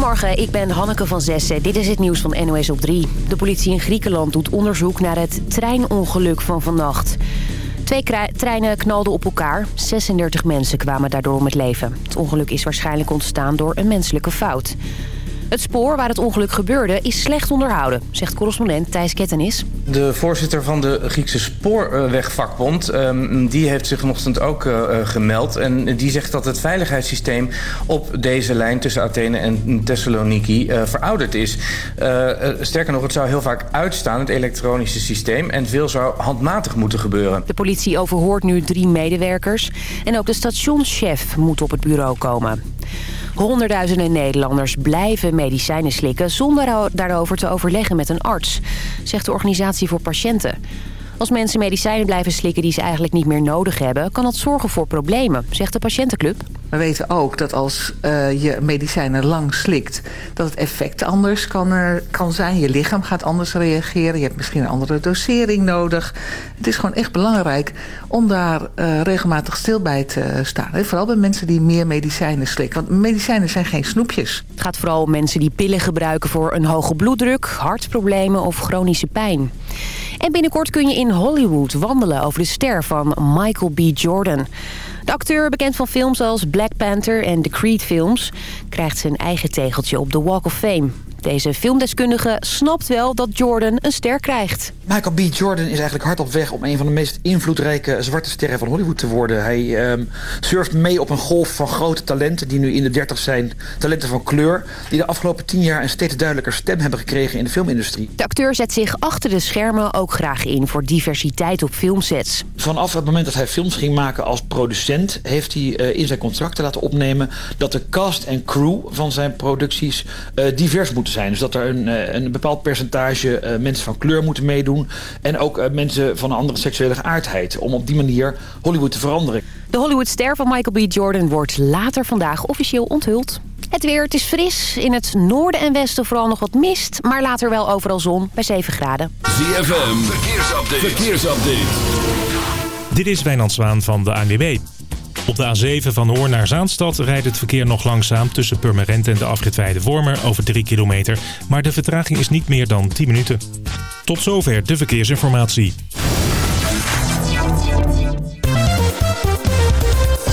Goedemorgen, ik ben Hanneke van Zessen. Dit is het nieuws van NOS op 3. De politie in Griekenland doet onderzoek naar het treinongeluk van vannacht. Twee treinen knalden op elkaar. 36 mensen kwamen daardoor om het leven. Het ongeluk is waarschijnlijk ontstaan door een menselijke fout. Het spoor waar het ongeluk gebeurde is slecht onderhouden, zegt correspondent Thijs Kettenis. De voorzitter van de Griekse spoorwegvakbond ehm, die heeft zich vanochtend ook eh, eh, gemeld. En die zegt dat het veiligheidssysteem op deze lijn tussen Athene en Thessaloniki uh, verouderd is. sterker nog, het zou heel vaak uitstaan, het elektronische systeem. En veel zou handmatig moeten gebeuren. De politie overhoort nu drie medewerkers. En ook de stationschef moet op het bureau komen. Honderdduizenden Nederlanders blijven medicijnen slikken... zonder daarover te overleggen met een arts, zegt de Organisatie voor Patiënten. Als mensen medicijnen blijven slikken die ze eigenlijk niet meer nodig hebben... kan dat zorgen voor problemen, zegt de patiëntenclub. We weten ook dat als uh, je medicijnen lang slikt... dat het effect anders kan, kan zijn. Je lichaam gaat anders reageren. Je hebt misschien een andere dosering nodig. Het is gewoon echt belangrijk om daar uh, regelmatig stil bij te staan. Hè? Vooral bij mensen die meer medicijnen slikken. Want medicijnen zijn geen snoepjes. Het gaat vooral om mensen die pillen gebruiken voor een hoge bloeddruk... hartproblemen of chronische pijn. En binnenkort kun je in Hollywood wandelen over de ster van Michael B. Jordan. De acteur, bekend van films als Black Panther en de Creed films... krijgt zijn eigen tegeltje op de Walk of Fame. Deze filmdeskundige snapt wel dat Jordan een ster krijgt. Michael B. Jordan is eigenlijk hard op weg om een van de meest invloedrijke zwarte sterren van Hollywood te worden. Hij um, surft mee op een golf van grote talenten die nu in de dertig zijn. Talenten van kleur die de afgelopen tien jaar een steeds duidelijker stem hebben gekregen in de filmindustrie. De acteur zet zich achter de schermen ook graag in voor diversiteit op filmsets. Vanaf het moment dat hij films ging maken als producent heeft hij uh, in zijn contracten laten opnemen dat de cast en crew van zijn producties uh, divers moeten zijn. Dus dat er een, uh, een bepaald percentage mensen van kleur moeten meedoen en ook uh, mensen van een andere seksuele geaardheid. Om op die manier Hollywood te veranderen. De Hollywoodster van Michael B. Jordan wordt later vandaag officieel onthuld. Het weer, het is fris. In het noorden en westen vooral nog wat mist. Maar later wel overal zon bij 7 graden. ZFM, verkeersupdate. verkeersupdate. Dit is Wijnand Zwaan van de ANWB. Op de A7 van Hoorn naar Zaanstad rijdt het verkeer nog langzaam... tussen Purmerend en de afrit Wormer over 3 kilometer. Maar de vertraging is niet meer dan 10 minuten. Tot zover de verkeersinformatie.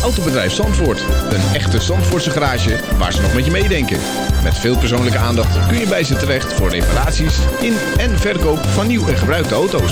Autobedrijf Zandvoort. Een echte Zandvoortse garage waar ze nog met je meedenken. Met veel persoonlijke aandacht kun je bij ze terecht voor reparaties in en verkoop van nieuw en gebruikte auto's.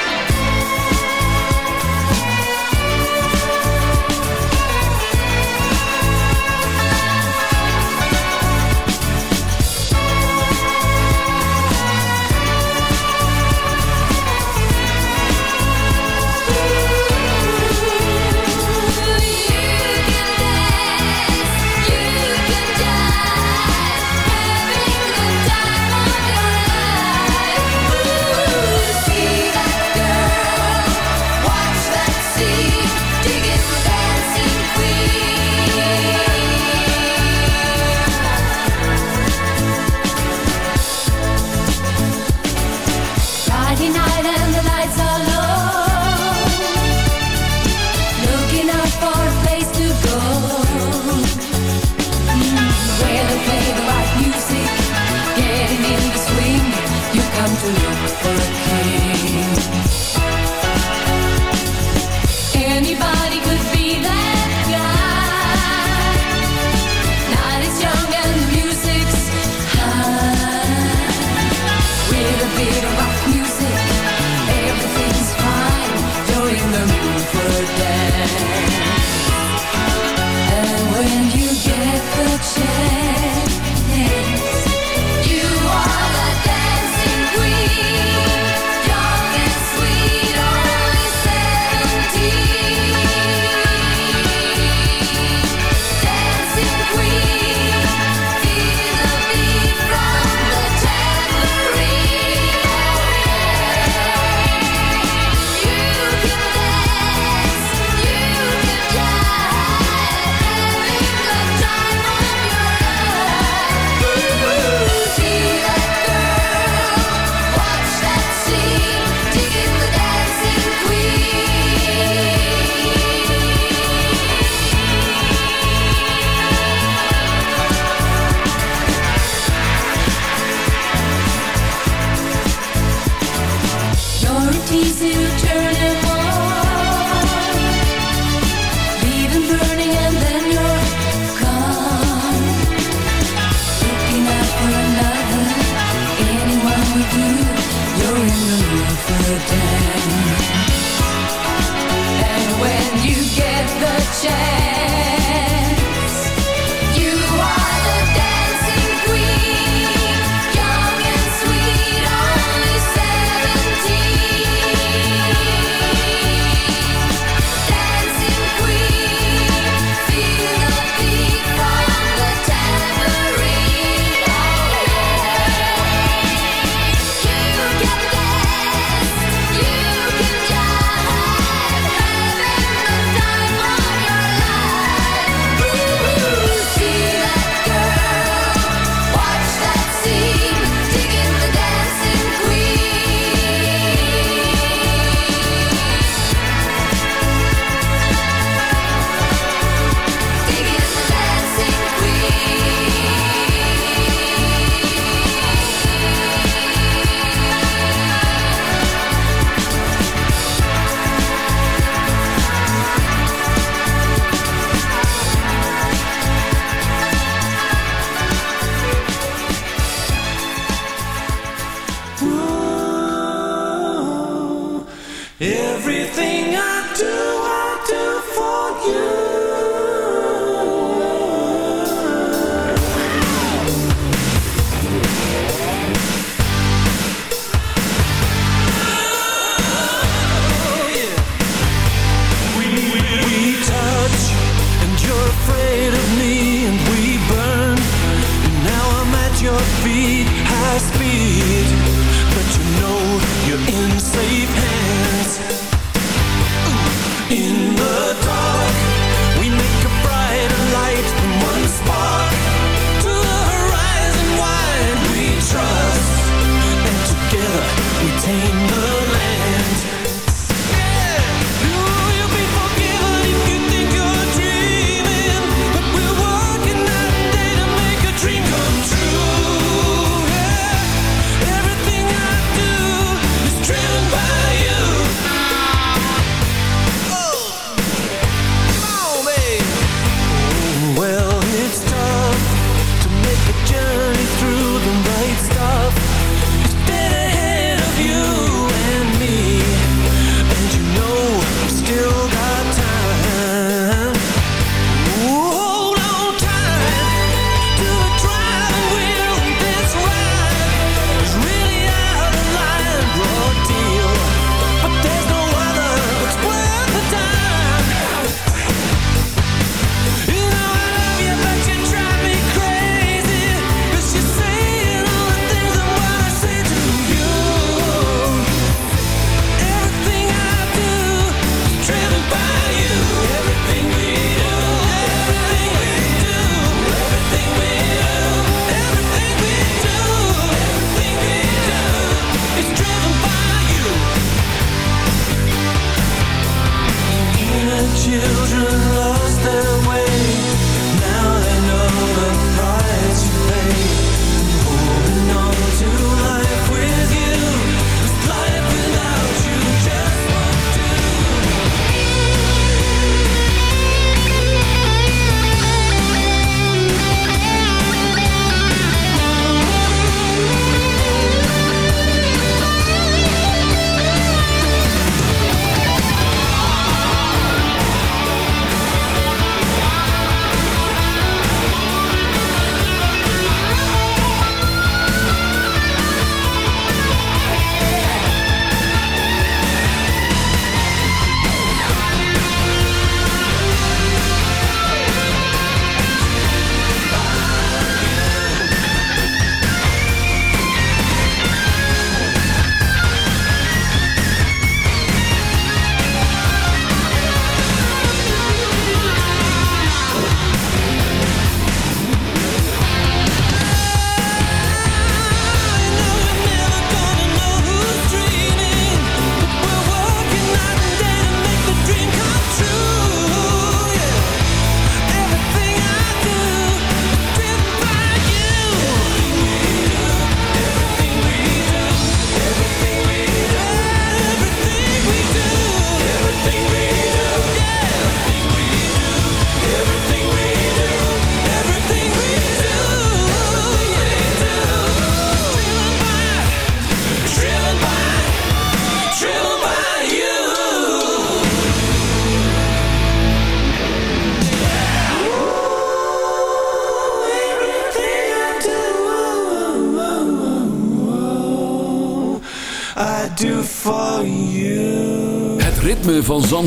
be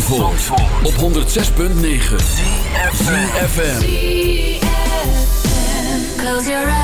van Zandvoort, op 106.9 CFFM Close your eyes,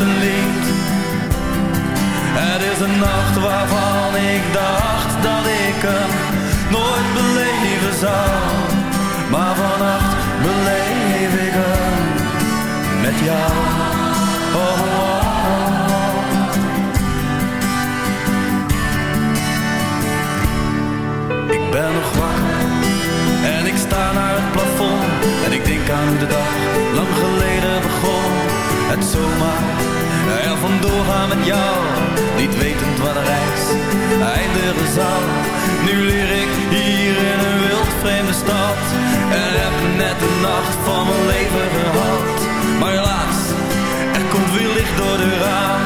mooiste lied. Het is een nacht waarvan ik dacht dat ik hem nooit beleven zou. Maar vannacht beleef ik hem met jou. Oh, oh, oh. Ik ben nog wakker en ik sta naar het plafond en ik denk aan hoe de dag lang geleden begon. Het zomaar van doorgaan met jou. Niet wetend wat er reis eindigen zal. Nu leer ik hier in een wild vreemde stad. En heb net de nacht van mijn leven gehad. Maar helaas, er komt weer licht door de raam.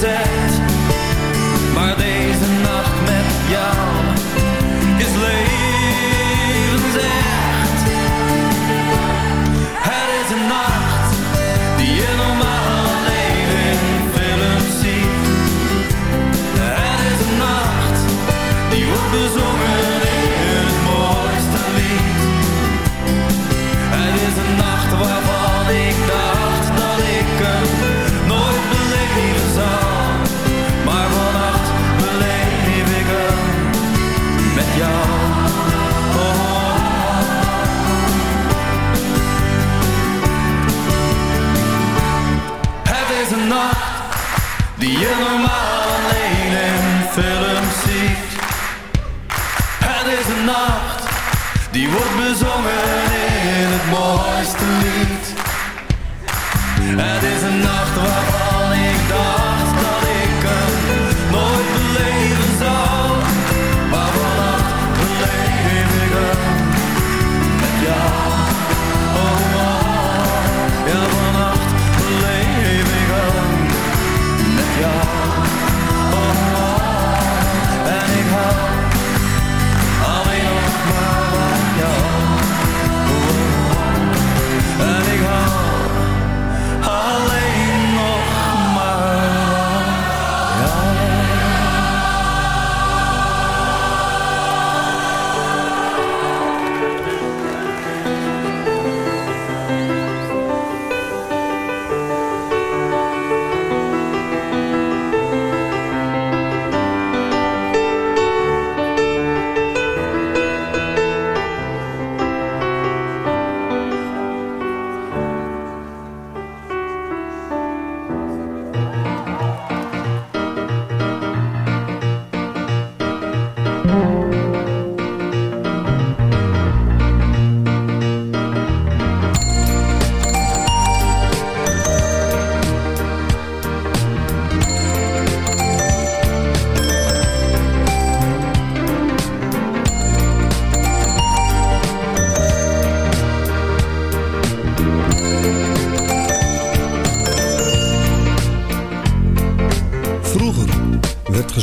desert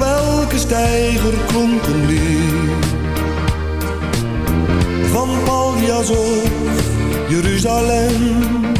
Op elke steiger klonk een lied. Van Paljas of Jeruzalem.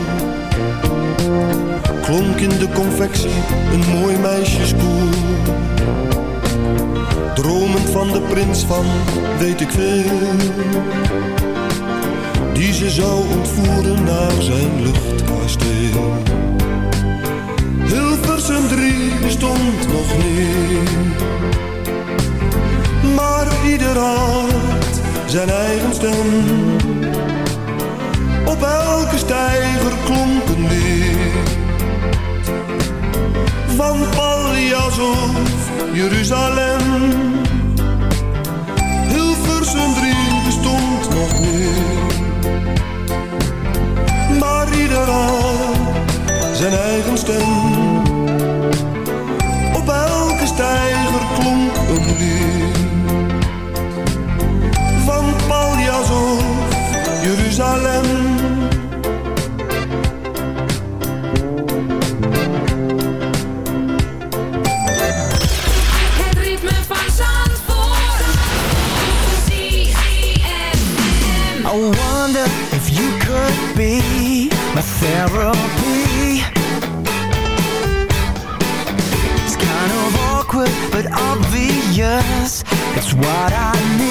Klonk in de confectie een mooi meisjeskoel Dromend van de prins van weet ik veel Die ze zou ontvoeren naar zijn luchtkasteel Hilversum 3 bestond nog niet Maar ieder had zijn eigen stem. Op elke steiger klonk een lied van Paljas of Jeruzalem. Hilversum 3 bestond nog niet, maar ieder zijn eigen stem. Op elke stijger klonk een lied van Paljas Jeruzalem. therapy. It's kind of awkward but obvious. It's what I need.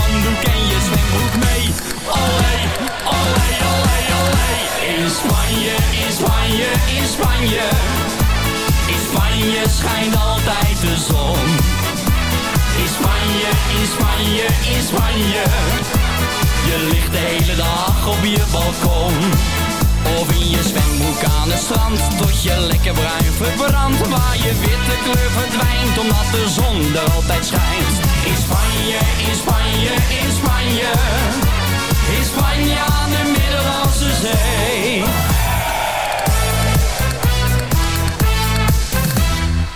handdoek en je zwembroek mee. Olé, olé, olé, olé. In Spanje, in Spanje, in Spanje. In Spanje schijnt altijd de zon. In Spanje, in Spanje, in Spanje. Je ligt de hele dag op je balkon. Of in je zwemboek aan het strand. Tot je lekker bruin verbrandt Waar je witte kleur verdwijnt Omdat de zon er altijd schijnt. In Spanje, in Spanje, in Spanje. In Spanje aan de Middellandse Zee.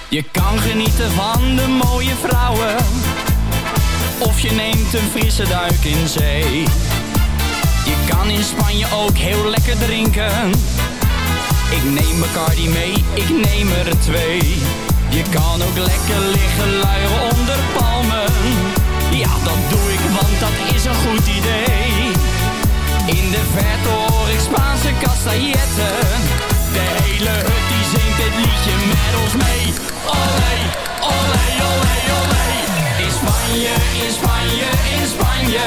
Je kan genieten van de mooie vrouwen. Of je neemt een friese duik in zee. Je kan in Spanje ook heel lekker drinken. Ik neem Bacardi mee, ik neem er twee. Je kan ook lekker liggen luieren onder palmen. Ja, dat doe ik, want dat is een goed idee. In de verte hoor ik Spaanse castailletten. De hele hut die zingt het liedje met ons mee. Olé, olé, olé, olé. In Spanje, in Spanje, in Spanje.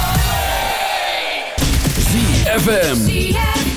ZFM.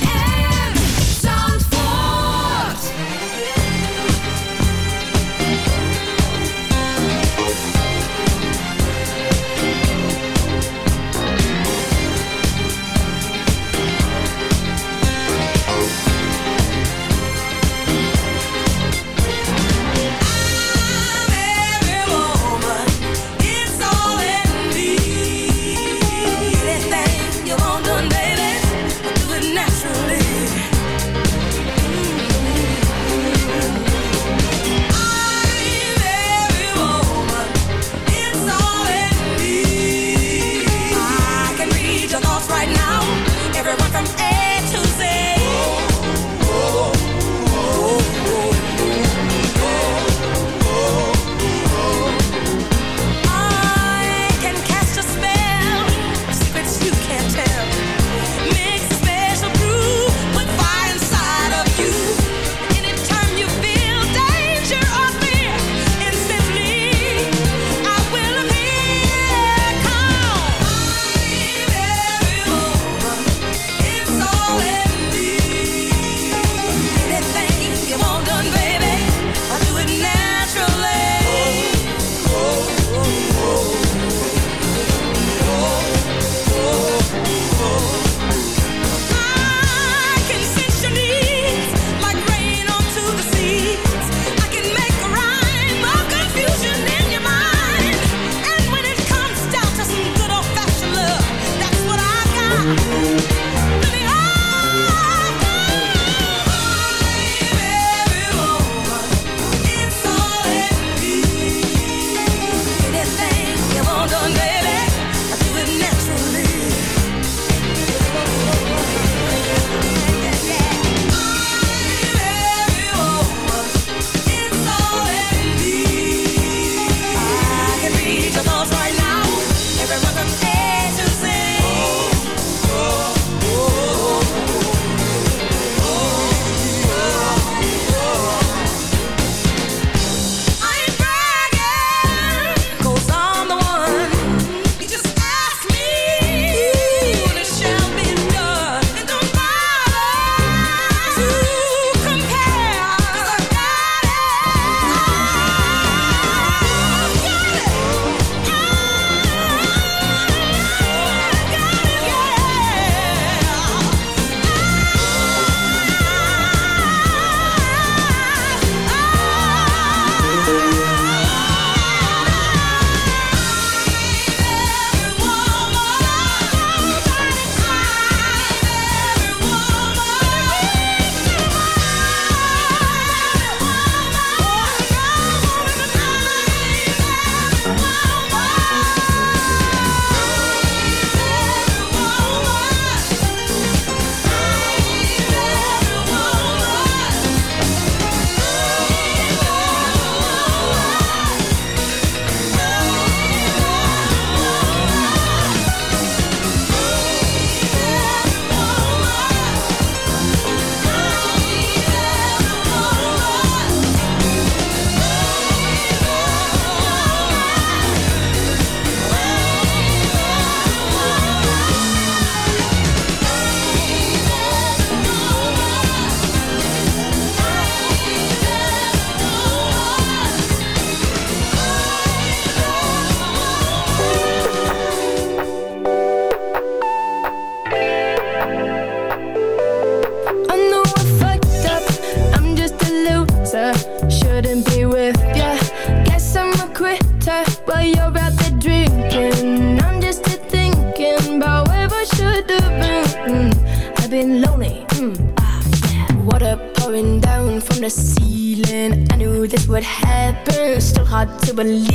believe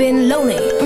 been lonely.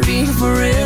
be forever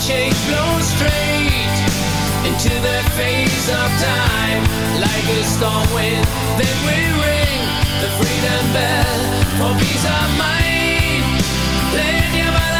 Change blows straight into the face of time. Like a storm wind, then we ring the freedom bell for peace of mind. Playing your